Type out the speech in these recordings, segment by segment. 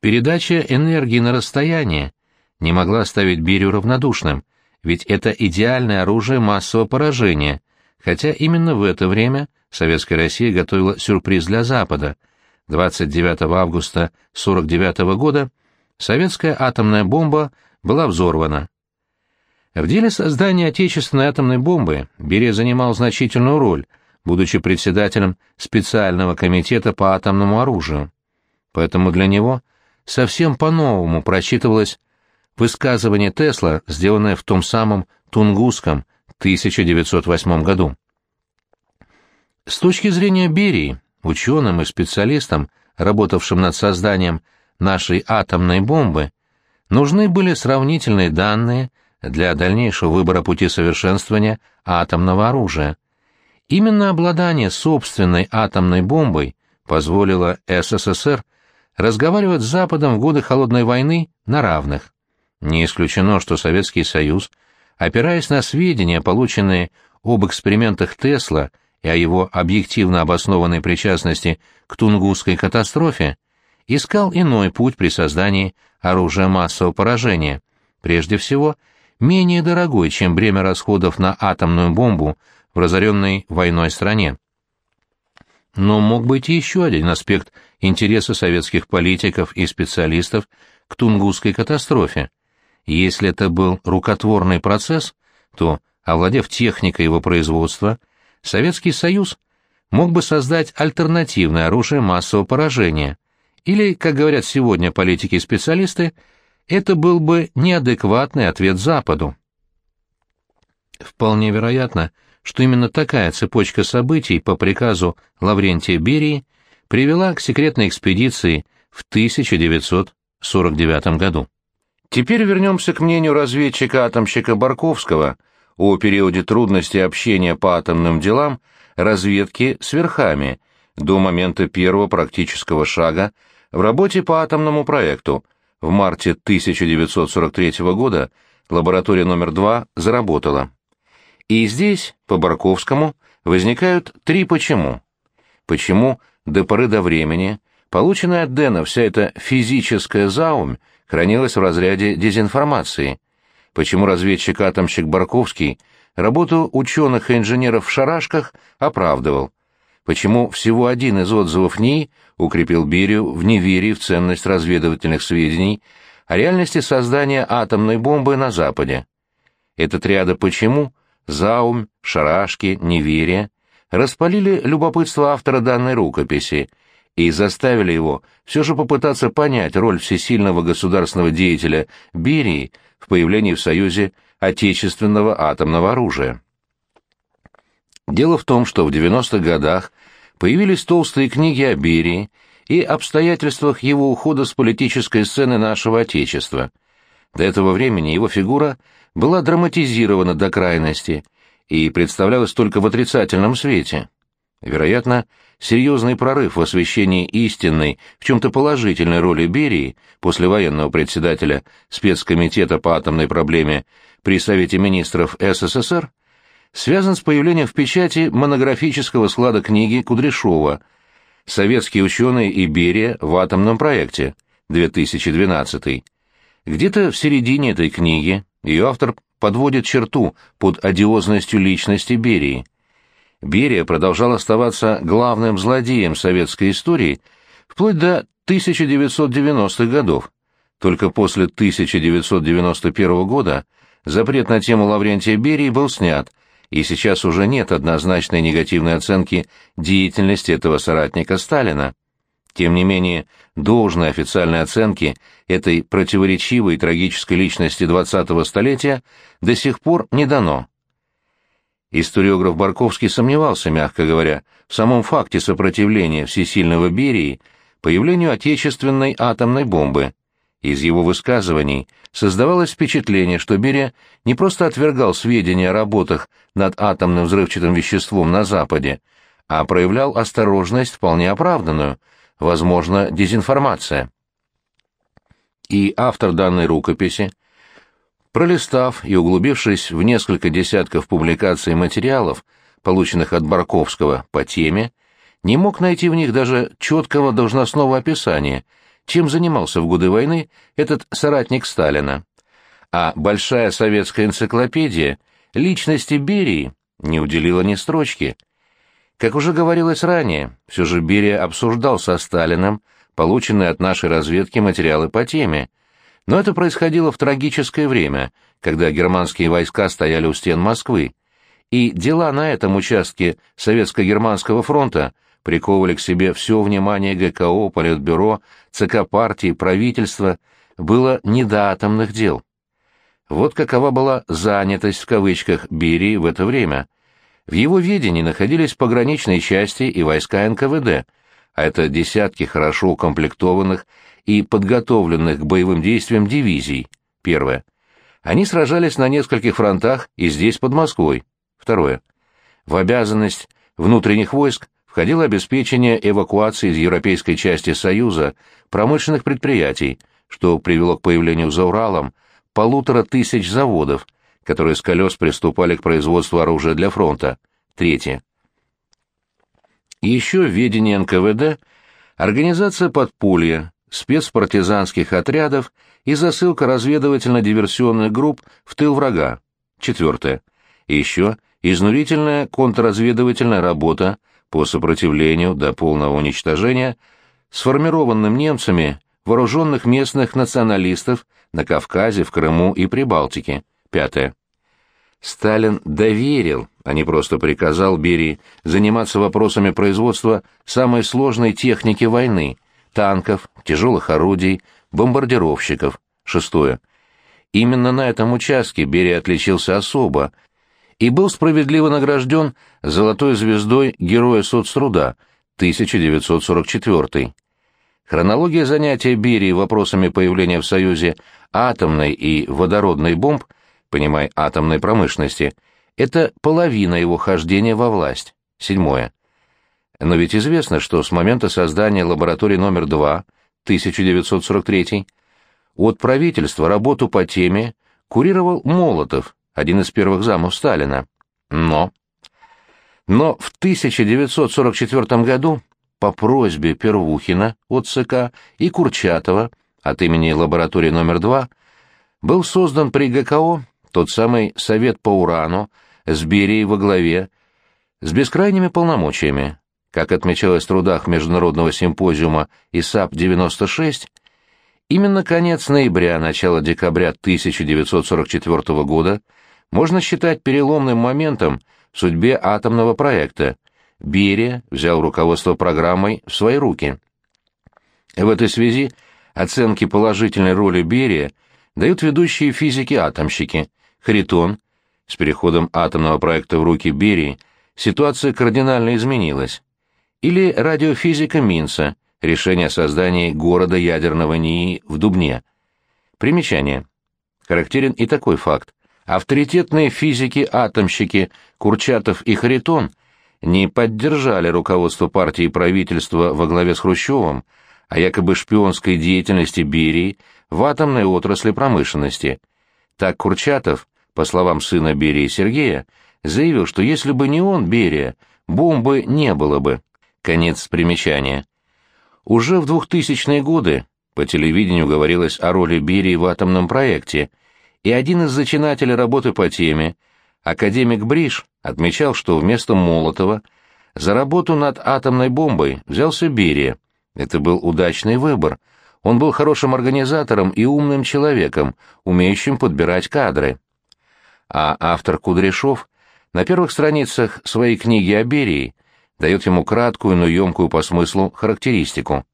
Передача энергии на расстояние не могла оставить Берию равнодушным, ведь это идеальное оружие массового поражения, хотя именно в это время Советская Россия готовила сюрприз для Запада. 29 августа 1949 года советская атомная бомба была взорвана. В деле создания отечественной атомной бомбы Берия занимал значительную роль, будучи председателем специального комитета по атомному оружию. Поэтому для него совсем по-новому прочитывалось высказывание Тесла, сделанное в том самом Тунгусском 1908 году. С точки зрения Берии, ученым и специалистам, работавшим над созданием нашей атомной бомбы, нужны были сравнительные данные для дальнейшего выбора пути совершенствования атомного оружия. Именно обладание собственной атомной бомбой позволило СССР разговаривать с Западом в годы Холодной войны на равных. Не исключено, что Советский Союз, опираясь на сведения, полученные об экспериментах Тесла и о его объективно обоснованной причастности к Тунгусской катастрофе, искал иной путь при создании оружия массового поражения, прежде всего, менее дорогой, чем бремя расходов на атомную бомбу в разоренной войной стране. Но мог быть и еще один аспект интереса советских политиков и специалистов к Тунгусской катастрофе. Если это был рукотворный процесс, то, овладев техникой его производства, Советский Союз мог бы создать альтернативное оружие массового поражения, или, как говорят сегодня политики и специалисты, это был бы неадекватный ответ Западу. Вполне вероятно, что именно такая цепочка событий по приказу Лаврентия Берии привела к секретной экспедиции в 1949 году. Теперь вернемся к мнению разведчика-атомщика Барковского о периоде трудностей общения по атомным делам разведки с верхами до момента первого практического шага в работе по атомному проекту. В марте 1943 года лаборатория номер 2 заработала. И здесь, по Барковскому, возникают три «почему». Почему до поры до времени полученная от Дэна вся эта физическая заумь хранилась в разряде дезинформации. Почему разведчик-атомщик Барковский работу ученых и инженеров в шарашках оправдывал. Почему всего один из отзывов НИИ укрепил Берию в неверии в ценность разведывательных сведений о реальности создания атомной бомбы на Западе. Этот ряда «почему» — заумь, шарашки, неверие — распалили любопытство автора данной рукописи — и заставили его все же попытаться понять роль всесильного государственного деятеля Берии в появлении в Союзе отечественного атомного оружия. Дело в том, что в 90-х годах появились толстые книги о Берии и обстоятельствах его ухода с политической сцены нашего Отечества. До этого времени его фигура была драматизирована до крайности и представлялась только в отрицательном свете. Вероятно, серьезный прорыв в освещении истинной, в чем-то положительной роли Берии, послевоенного председателя спецкомитета по атомной проблеме при Совете министров СССР, связан с появлением в печати монографического склада книги Кудряшова «Советские ученые и Берия в атомном проекте» 2012. Где-то в середине этой книги ее автор подводит черту под одиозностью личности Берии – Берия продолжал оставаться главным злодеем советской истории вплоть до 1990-х годов. Только после 1991 года запрет на тему Лаврентия Берии был снят, и сейчас уже нет однозначной негативной оценки деятельности этого соратника Сталина. Тем не менее, должной официальной оценки этой противоречивой и трагической личности 20-го столетия до сих пор не дано. Историограф Барковский сомневался, мягко говоря, в самом факте сопротивления всесильного Берии появлению отечественной атомной бомбы. Из его высказываний создавалось впечатление, что Берия не просто отвергал сведения о работах над атомным взрывчатым веществом на Западе, а проявлял осторожность вполне оправданную, возможно, дезинформация. И автор данной рукописи – Пролистав и углубившись в несколько десятков публикаций и материалов, полученных от Барковского по теме, не мог найти в них даже четкого должностного описания, чем занимался в годы войны этот соратник Сталина. А большая советская энциклопедия личности Берии не уделила ни строчки. Как уже говорилось ранее, все же Берия обсуждал со Сталиным полученные от нашей разведки материалы по теме, но это происходило в трагическое время, когда германские войска стояли у стен Москвы, и дела на этом участке Советско-Германского фронта приковывали к себе все внимание ГКО, Политбюро, ЦК партии, правительства, было не до атомных дел. Вот какова была «занятость» в кавычках Берии в это время. В его ведении находились пограничные части и войска НКВД, а это десятки хорошо укомплектованных и подготовленных к боевым действиям дивизий. Первое. Они сражались на нескольких фронтах и здесь, под Москвой. Второе. В обязанность внутренних войск входило обеспечение эвакуации из европейской части Союза промышленных предприятий, что привело к появлению за Уралом полутора тысяч заводов, которые с колес приступали к производству оружия для фронта. Третье. Еще в ведении НКВД организация подполья, спецпартизанских отрядов и засылка разведывательно-диверсионных групп в тыл врага. Четвертое. еще изнурительная контрразведывательная работа по сопротивлению до полного уничтожения сформированным немцами вооруженных местных националистов на Кавказе, в Крыму и Прибалтике. Пятое. Сталин доверил, а не просто приказал Берии заниматься вопросами производства самой сложной техники войны – танков, тяжелых орудий, бомбардировщиков. Шестое. Именно на этом участке Берия отличился особо и был справедливо награжден золотой звездой Героя соцтруда 1944. Хронология занятия Берии вопросами появления в Союзе атомной и водородной бомб, понимай, атомной промышленности, это половина его хождения во власть. Седьмое. Но ведь известно, что с момента создания лаборатории номер 2, 1943, от правительства работу по теме курировал Молотов, один из первых замов Сталина. Но... Но в 1944 году по просьбе Первухина от ЦК и Курчатова от имени лаборатории номер 2 был создан при ГКО тот самый Совет по урану с Берией во главе, с бескрайними полномочиями. Как отмечалось в трудах Международного симпозиума ИСАП-96, именно конец ноября, начало декабря 1944 года можно считать переломным моментом в судьбе атомного проекта. Берия взял руководство программой в свои руки. В этой связи оценки положительной роли Берия дают ведущие физики-атомщики Харитон. С переходом атомного проекта в руки Берии ситуация кардинально изменилась. Или радиофизика Минца, решение о создании города ядерного НИИ в Дубне. Примечание. Характерен и такой факт. Авторитетные физики-атомщики Курчатов и Харитон не поддержали руководство партии и правительства во главе с Хрущевым о якобы шпионской деятельности Берии в атомной отрасли промышленности. Так Курчатов, по словам сына Берии Сергея, заявил, что если бы не он, Берия, бомбы не было бы. Конец примечания. Уже в 2000-е годы по телевидению говорилось о роли Берии в атомном проекте – и один из зачинателей работы по теме, академик Бриш, отмечал, что вместо Молотова за работу над атомной бомбой взялся Берия. Это был удачный выбор. Он был хорошим организатором и умным человеком, умеющим подбирать кадры. А автор Кудряшов на первых страницах своей книги о Берии дает ему краткую, но емкую по смыслу характеристику.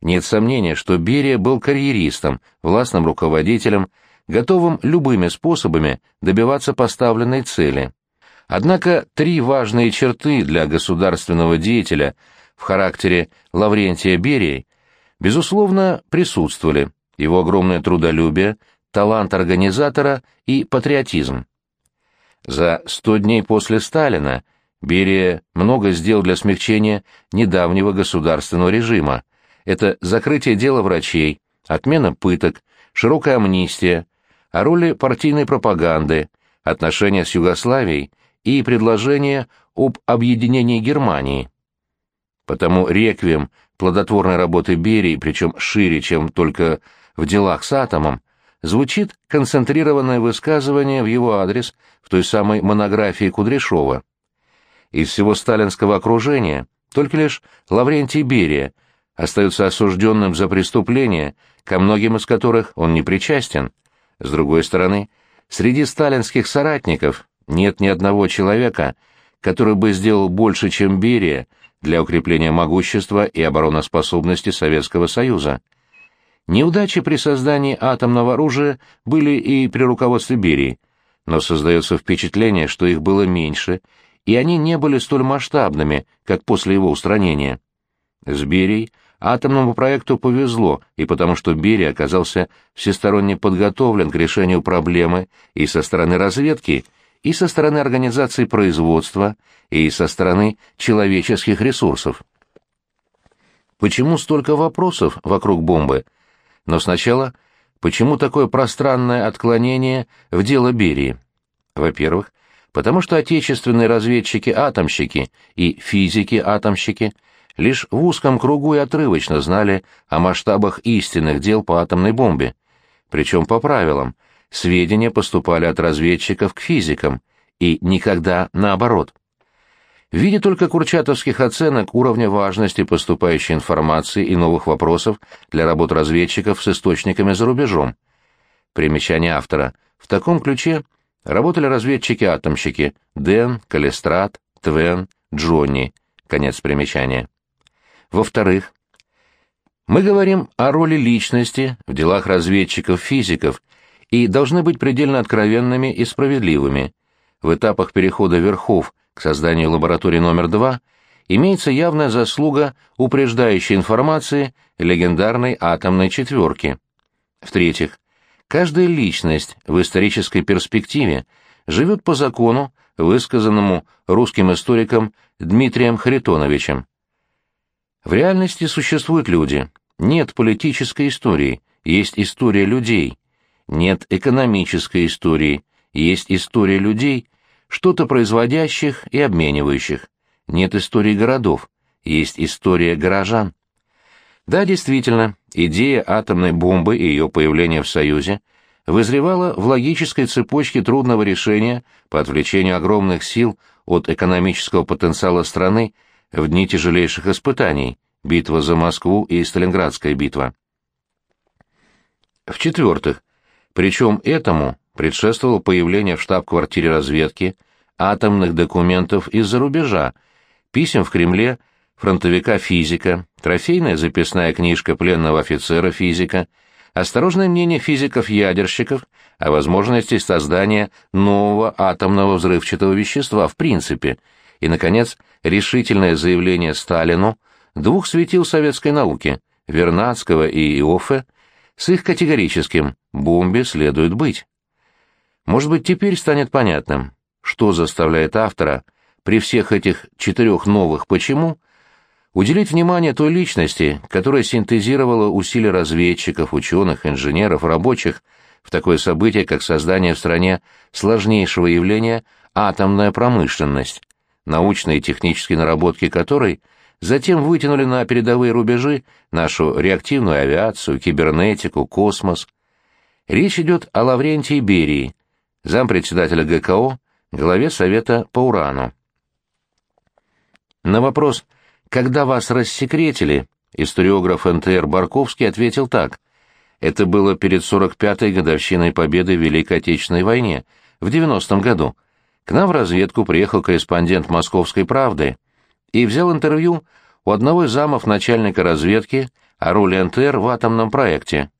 Нет сомнения, что Берия был карьеристом, властным руководителем, готовым любыми способами добиваться поставленной цели. Однако три важные черты для государственного деятеля в характере Лаврентия Берии, безусловно, присутствовали его огромное трудолюбие, талант организатора и патриотизм. За сто дней после Сталина Берия много сделал для смягчения недавнего государственного режима. Это закрытие дела врачей, отмена пыток, широкая амнистия, о роли партийной пропаганды, отношения с Югославией и предложение об объединении Германии. Потому реквием плодотворной работы Берии, причем шире, чем только в делах с атомом, звучит концентрированное высказывание в его адрес в той самой монографии Кудряшова. Из всего сталинского окружения только лишь Лаврентий Берия остается осужденным за преступления, ко многим из которых он не причастен. С другой стороны, среди сталинских соратников нет ни одного человека, который бы сделал больше, чем Берия, для укрепления могущества и обороноспособности Советского Союза. Неудачи при создании атомного оружия были и при руководстве Берии, но создается впечатление, что их было меньше, и они не были столь масштабными, как после его устранения. С Берией атомному проекту повезло, и потому что Берия оказался всесторонне подготовлен к решению проблемы и со стороны разведки, и со стороны организации производства, и со стороны человеческих ресурсов. Почему столько вопросов вокруг бомбы? Но сначала, почему такое пространное отклонение в дело Берии? Во-первых, потому что отечественные разведчики-атомщики и физики-атомщики лишь в узком кругу и отрывочно знали о масштабах истинных дел по атомной бомбе, причем по правилам – сведения поступали от разведчиков к физикам, и никогда наоборот. В виде только курчатовских оценок уровня важности поступающей информации и новых вопросов для работ разведчиков с источниками за рубежом. Примечание автора. В таком ключе работали разведчики-атомщики Дэн, Калистрат, Твен, Джонни. Конец примечания. Во-вторых, мы говорим о роли личности в делах разведчиков-физиков и должны быть предельно откровенными и справедливыми. В этапах перехода верхов к созданию лаборатории номер два имеется явная заслуга упреждающей информации легендарной атомной четверки. В-третьих, каждая личность в исторической перспективе живет по закону, высказанному русским историком Дмитрием Харитоновичем. В реальности существуют люди, нет политической истории, есть история людей, нет экономической истории, есть история людей, что-то производящих и обменивающих. Нет истории городов, есть история горожан. Да, действительно, идея атомной бомбы и ее появление в Союзе вызревала в логической цепочке трудного решения по отвлечению огромных сил от экономического потенциала страны в дни тяжелейших испытаний – битва за Москву и Сталинградская битва. В-четвертых, причем этому предшествовало появление в штаб-квартире разведки атомных документов из-за рубежа, писем в Кремле, фронтовика-физика, трофейная записная книжка пленного офицера-физика, осторожное мнение физиков-ядерщиков о возможности создания нового атомного взрывчатого вещества в принципе, и, наконец, решительное заявление Сталину двух светил советской науки – Вернадского и Иоффе – с их категорическим «бомбе следует быть». Может быть, теперь станет понятным, что заставляет автора при всех этих четырех новых «почему» уделить внимание той личности, которая синтезировала усилия разведчиков, ученых, инженеров, рабочих в такое событие, как создание в стране сложнейшего явления атомная промышленность, научные и технические наработки которой – Затем вытянули на передовые рубежи нашу реактивную авиацию, кибернетику, космос. Речь идет о Лаврентии Берии, зампредседателя ГКО, главе Совета по урану. На вопрос «Когда вас рассекретили?» историограф НТР Барковский ответил так. Это было перед 45-й годовщиной победы в Великой Отечественной войне, в 90-м году. К нам в разведку приехал корреспондент «Московской правды», и взял интервью у одного из замов начальника разведки о роли НТР в атомном проекте.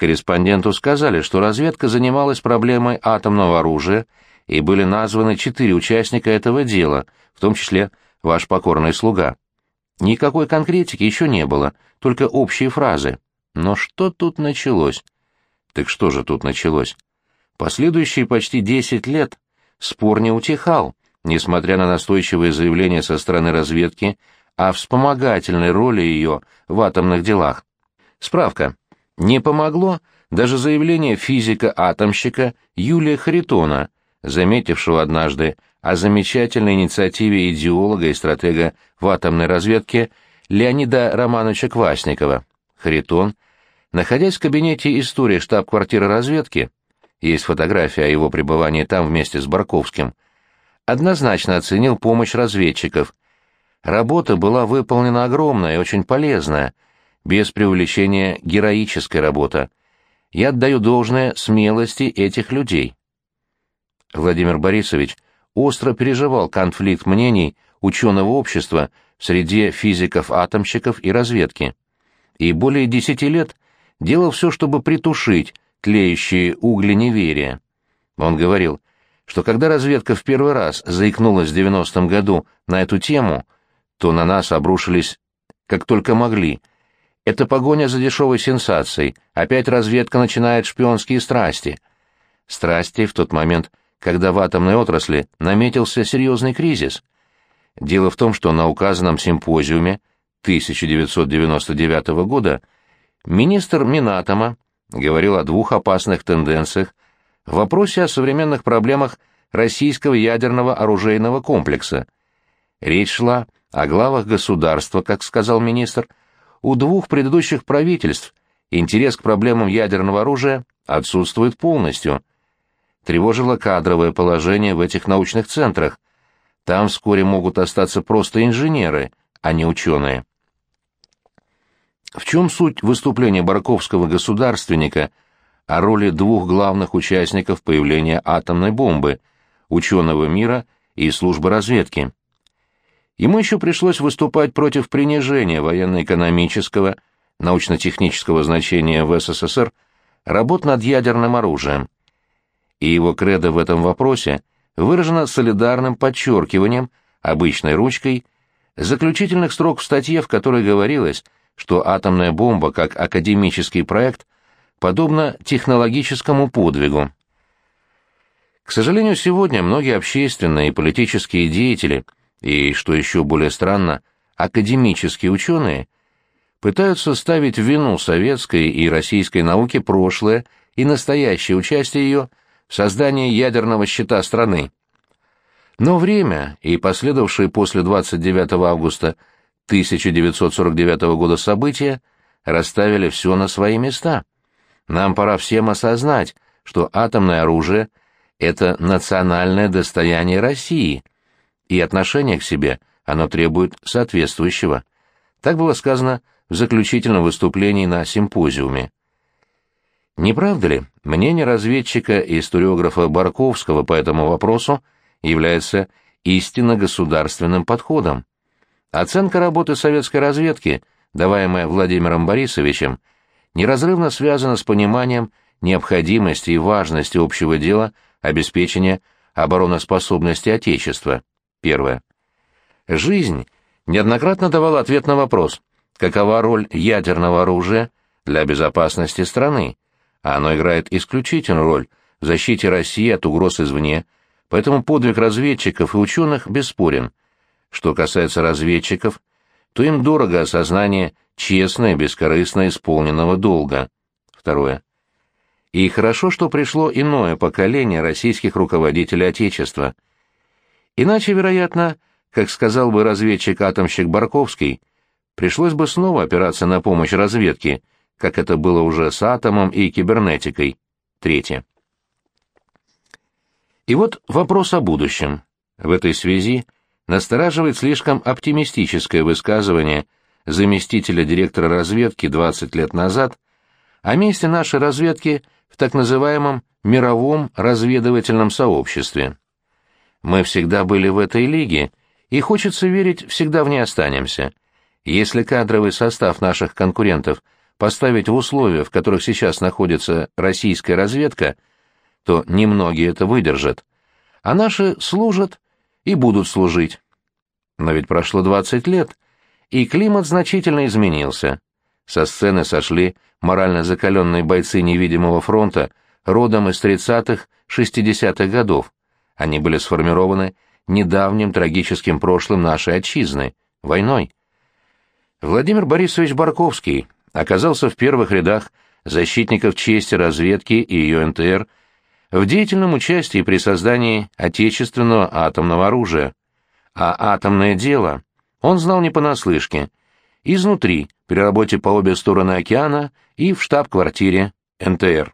Корреспонденту сказали, что разведка занималась проблемой атомного оружия, и были названы четыре участника этого дела, в том числе ваш покорный слуга. Никакой конкретики еще не было, только общие фразы. Но что тут началось? Так что же тут началось? Последующие почти десять лет спор не утихал, несмотря на настойчивые заявления со стороны разведки о вспомогательной роли ее в атомных делах. Справка. Не помогло даже заявление физика-атомщика Юлия Харитона, заметившего однажды о замечательной инициативе идеолога и стратега в атомной разведке Леонида Романовича Квасникова. Харитон, находясь в кабинете истории штаб-квартиры разведки, есть фотография о его пребывании там вместе с Барковским, однозначно оценил помощь разведчиков. Работа была выполнена огромная и очень полезная, без преувеличения героическая работа. Я отдаю должное смелости этих людей. Владимир Борисович остро переживал конфликт мнений ученого общества в среде физиков-атомщиков и разведки. И более десяти лет делал все, чтобы притушить тлеющие угли неверия. Он говорил, что когда разведка в первый раз заикнулась в 90-м году на эту тему, то на нас обрушились как только могли. Это погоня за дешевой сенсацией, опять разведка начинает шпионские страсти. Страсти в тот момент, когда в атомной отрасли наметился серьезный кризис. Дело в том, что на указанном симпозиуме 1999 года министр Минатома говорил о двух опасных тенденциях в вопросе о современных проблемах российского ядерного оружейного комплекса. Речь шла о главах государства, как сказал министр, у двух предыдущих правительств интерес к проблемам ядерного оружия отсутствует полностью. Тревожило кадровое положение в этих научных центрах. Там вскоре могут остаться просто инженеры, а не ученые. В чем суть выступления Барковского государственника о роли двух главных участников появления атомной бомбы – ученого мира и службы разведки? Ему еще пришлось выступать против принижения военно-экономического, научно-технического значения в СССР работ над ядерным оружием. И его кредо в этом вопросе выражено солидарным подчеркиванием, обычной ручкой, заключительных строк в статье, в которой говорилось – что атомная бомба как академический проект подобна технологическому подвигу. К сожалению, сегодня многие общественные и политические деятели, и, что еще более странно, академические ученые, пытаются ставить вину советской и российской науки прошлое и настоящее участие ее в создании ядерного щита страны. Но время и последовавшие после 29 августа 1949 года события расставили все на свои места. Нам пора всем осознать, что атомное оружие — это национальное достояние России, и отношение к себе оно требует соответствующего. Так было сказано в заключительном выступлении на симпозиуме. Не правда ли, мнение разведчика и историографа Барковского по этому вопросу является истинно государственным подходом? Оценка работы советской разведки, даваемая Владимиром Борисовичем, неразрывно связана с пониманием необходимости и важности общего дела обеспечения обороноспособности Отечества. Первое. Жизнь неоднократно давала ответ на вопрос, какова роль ядерного оружия для безопасности страны. А оно играет исключительную роль в защите России от угроз извне, поэтому подвиг разведчиков и ученых бесспорен. Что касается разведчиков, то им дорого осознание честно и бескорыстно исполненного долга. Второе. И хорошо, что пришло иное поколение российских руководителей Отечества. Иначе, вероятно, как сказал бы разведчик-атомщик Барковский, пришлось бы снова опираться на помощь разведки, как это было уже с атомом и кибернетикой. Третье. И вот вопрос о будущем. В этой связи настораживает слишком оптимистическое высказывание заместителя директора разведки 20 лет назад о месте нашей разведки в так называемом мировом разведывательном сообществе. Мы всегда были в этой лиге, и хочется верить, всегда в ней останемся. Если кадровый состав наших конкурентов поставить в условия, в которых сейчас находится российская разведка, то немногие это выдержат. А наши служат и будут служить. Но ведь прошло 20 лет, и климат значительно изменился. Со сцены сошли морально закаленные бойцы невидимого фронта родом из 30-х, 60-х годов. Они были сформированы недавним трагическим прошлым нашей отчизны, войной. Владимир Борисович Барковский оказался в первых рядах защитников чести разведки и ее НТР в деятельном участии при создании отечественного атомного оружия. А атомное дело он знал не понаслышке. изнутри, при работе по обе стороны океана и в штаб-квартире НТР.